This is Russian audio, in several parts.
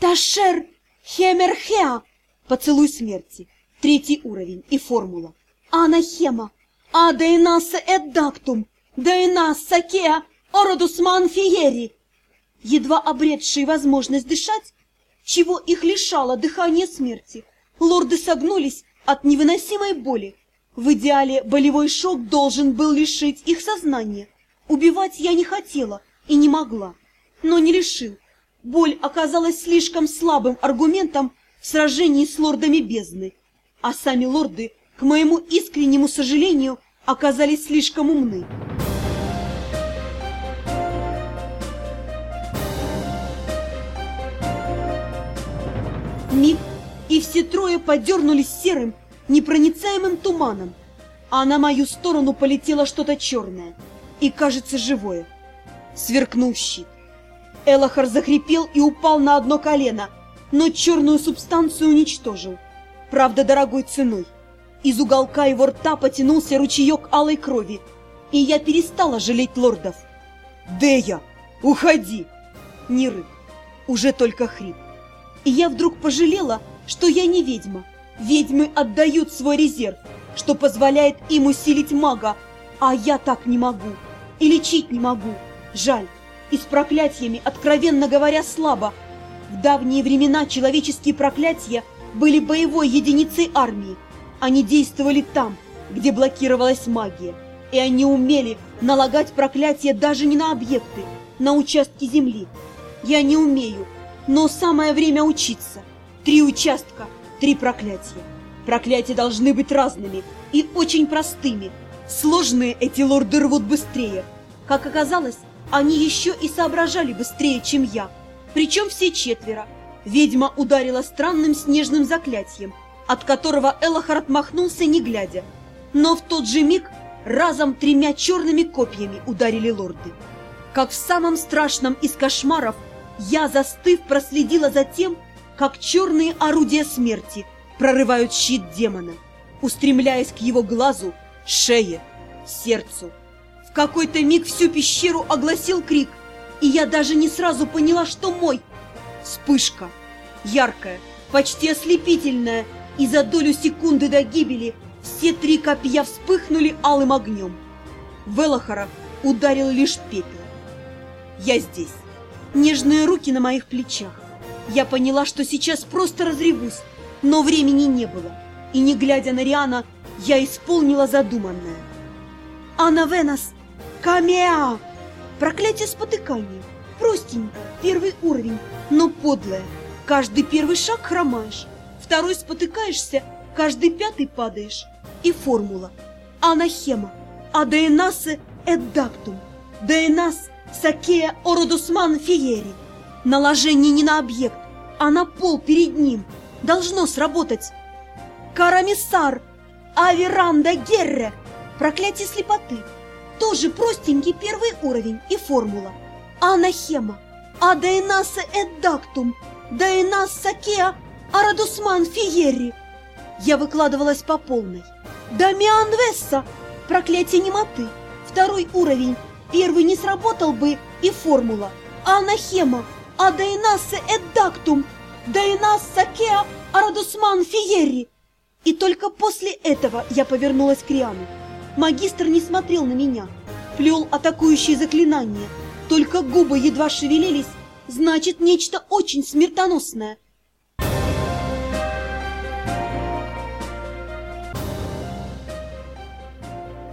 Ташер Хемерхеа. Поцелуй смерти. Третий уровень и формула. Анахема. Адейнаса эддактум. Дейнаса кеа. Ородусман фиери. Едва обретшие возможность дышать, чего их лишало дыхание смерти, лорды согнулись от невыносимой боли. В идеале болевой шок должен был лишить их сознания. Убивать я не хотела и не могла, но не лишил. Боль оказалась слишком слабым аргументом в сражении с лордами бездны, а сами лорды, к моему искреннему сожалению, оказались слишком умны. Миг, и все трое подернулись серым, непроницаемым туманом, а на мою сторону полетело что-то черное и, кажется, живое. Сверкнул щит. Элохар захрипел и упал на одно колено, но черную субстанцию уничтожил. Правда, дорогой ценой. Из уголка его рта потянулся ручеек алой крови, и я перестала жалеть лордов. «Дея, уходи!» Не рык, уже только хрип. И я вдруг пожалела, что я не ведьма. Ведьмы отдают свой резерв, что позволяет им усилить мага, а я так не могу. И лечить не могу. Жаль. И с проклятиями, откровенно говоря, слабо. В давние времена человеческие проклятия были боевой единицей армии. Они действовали там, где блокировалась магия. И они умели налагать проклятия даже не на объекты, на участки земли. Я не умею, но самое время учиться. Три участка, три проклятия. Проклятия должны быть разными и очень простыми. Сложные эти лорды рвут быстрее. Как оказалось, они еще и соображали быстрее, чем я. Причем все четверо. Ведьма ударила странным снежным заклятием, от которого Элохар отмахнулся, не глядя. Но в тот же миг разом тремя черными копьями ударили лорды. Как в самом страшном из кошмаров я, застыв, проследила за тем, как черные орудия смерти прорывают щит демона, устремляясь к его глазу, шее, сердцу. Какой-то миг всю пещеру огласил крик, и я даже не сразу поняла, что мой. Вспышка, яркая, почти ослепительная, и за долю секунды до гибели все три копья вспыхнули алым огнем. Велохора ударил лишь пепел. Я здесь нежные руки на моих плечах. Я поняла, что сейчас просто разревусь, но времени не было, и, не глядя на Риана, я исполнила задуманное. «Ана Венас! Камеа!» Проклятие спотыкания. Простенько, первый уровень, но подлое. Каждый первый шаг хромаешь, второй спотыкаешься, каждый пятый падаешь. И формула. Анахема. Адеенасе эддактум. Деенас Сакея Ородусман Фиери. Наложение не на объект, а на пол перед ним. Должно сработать. Карамиссар, Аверанда Герре. Проклятие слепоты. Тоже простенький первый уровень и формула. Анахема. Адайнаса Эддактум. Дайнас Сакеа Арадусман Фиери. Я выкладывалась по полной. Дамиан Весса. Проклятие немоты. Второй уровень Первый не сработал бы и формула. Анахема, адайнассе эддактум, дайнасса кеа арадусман фиерри. И только после этого я повернулась к Риану. Магистр не смотрел на меня, плел атакующие заклинания, только губы едва шевелились, значит, нечто очень смертоносное.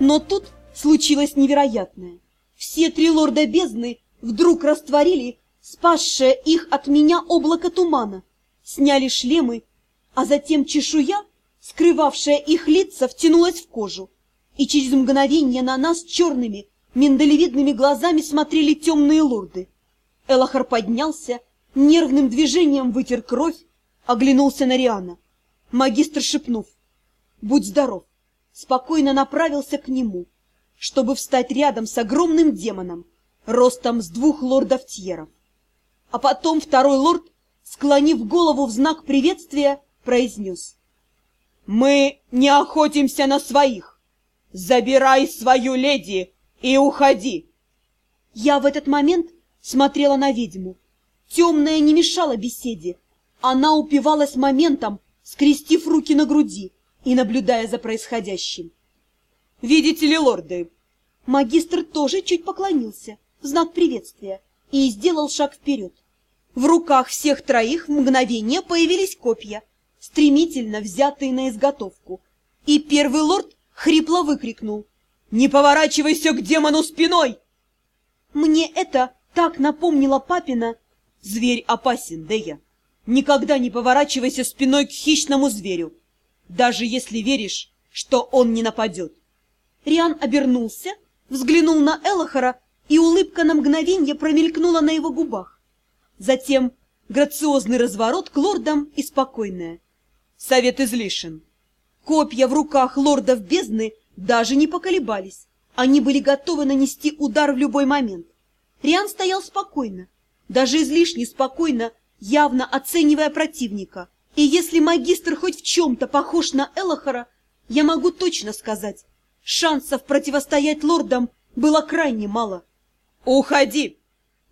Но тут случилось невероятное. Все три лорда бездны вдруг растворили спасшее их от меня облако тумана, сняли шлемы, а затем чешуя, скрывавшая их лица, втянулась в кожу, и через мгновение на нас черными, миндалевидными глазами смотрели темные лорды. Элахар поднялся, нервным движением вытер кровь, оглянулся на Риана. Магистр шепнув, «Будь здоров!» спокойно направился к нему чтобы встать рядом с огромным демоном, ростом с двух лордов Тьеров. А потом второй лорд, склонив голову в знак приветствия, произнес. «Мы не охотимся на своих! Забирай свою леди и уходи!» Я в этот момент смотрела на ведьму. Темная не мешала беседе. Она упивалась моментом, скрестив руки на груди и наблюдая за происходящим. «Видите ли, лорды?» Магистр тоже чуть поклонился в знак приветствия и сделал шаг вперед. В руках всех троих в мгновение появились копья, стремительно взятые на изготовку. И первый лорд хрипло выкрикнул «Не поворачивайся к демону спиной!» Мне это так напомнило папина «Зверь опасен, Дея. Никогда не поворачивайся спиной к хищному зверю, даже если веришь, что он не нападет». Риан обернулся, взглянул на Элохора, и улыбка на мгновенье промелькнула на его губах. Затем грациозный разворот к лордам и спокойная. Совет излишен. Копья в руках лордов бездны даже не поколебались. Они были готовы нанести удар в любой момент. Риан стоял спокойно, даже излишне спокойно, явно оценивая противника. И если магистр хоть в чем-то похож на Элохора, я могу точно сказать, шансов противостоять лордам было крайне мало. «Уходи!»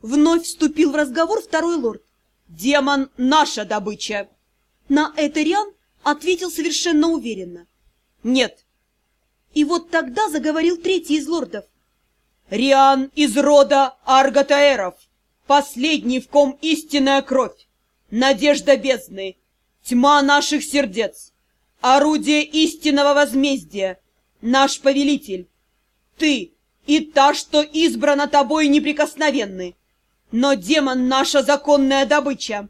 Вновь вступил в разговор второй лорд. «Демон — наша добыча!» На это Риан ответил совершенно уверенно. «Нет». И вот тогда заговорил третий из лордов. «Риан из рода Арготаэров, последний, в ком истинная кровь, надежда бездны, тьма наших сердец, орудие истинного возмездия, наш повелитель, ты и та, что избрана тобой неприкосновенны, но демон наша законная добыча.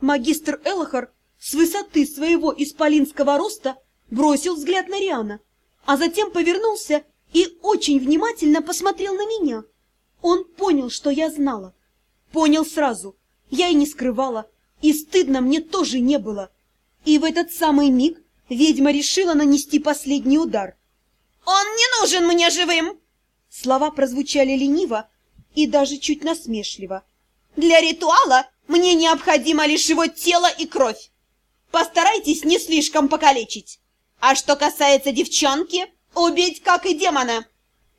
Магистр Элохар с высоты своего исполинского роста бросил взгляд на Риана, а затем повернулся и очень внимательно посмотрел на меня. Он понял, что я знала. Понял сразу. Я и не скрывала, и стыдно мне тоже не было. И в этот самый миг ведьма решила нанести последний удар. «Он не нужен мне живым!» Слова прозвучали лениво и даже чуть насмешливо. «Для ритуала мне необходимо лишь его тело и кровь. Постарайтесь не слишком покалечить. А что касается девчонки, убить, как и демона.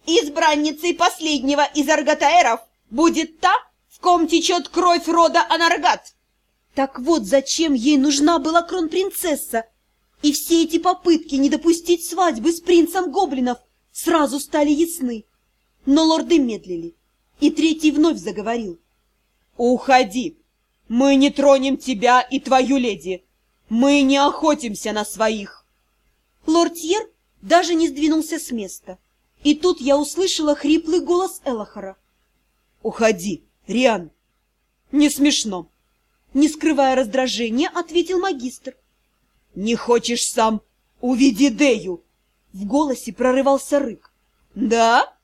Избранницей последнего из арготаэров будет та, в ком течет кровь рода Анаргат. Так вот, зачем ей нужна была кронпринцесса? И все эти попытки не допустить свадьбы с принцем гоблинов сразу стали ясны. Но лорды медлили, и третий вновь заговорил. «Уходи! Мы не тронем тебя и твою леди! Мы не охотимся на своих!» Лорд Тьер даже не сдвинулся с места. И тут я услышала хриплый голос Элохора. «Уходи, Риан!» «Не смешно!» Не скрывая раздражения, ответил магистр. «Не хочешь сам? Уведи Дею!» В голосе прорывался рык. «Да?»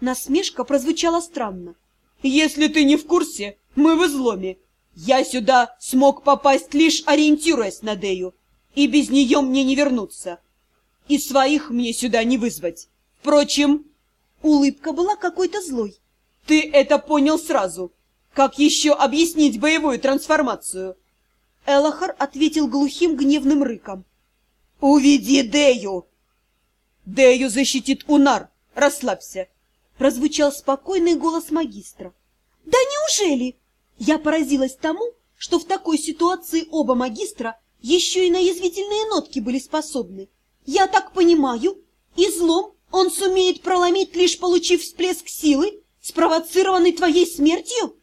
Насмешка прозвучала странно. «Если ты не в курсе, мы в изломе. Я сюда смог попасть, лишь ориентируясь на Дею, и без нее мне не вернуться. И своих мне сюда не вызвать. Впрочем...» Улыбка была какой-то злой. «Ты это понял сразу. Как еще объяснить боевую трансформацию?» Элохар ответил глухим гневным рыком. «Уведи Дею!» «Дею защитит Унар! Расслабься! прозвучал спокойный голос магистра. «Да неужели?» Я поразилась тому, что в такой ситуации оба магистра еще и на язвительные нотки были способны. «Я так понимаю, излом он сумеет проломить, лишь получив всплеск силы, спровоцированный твоей смертью?»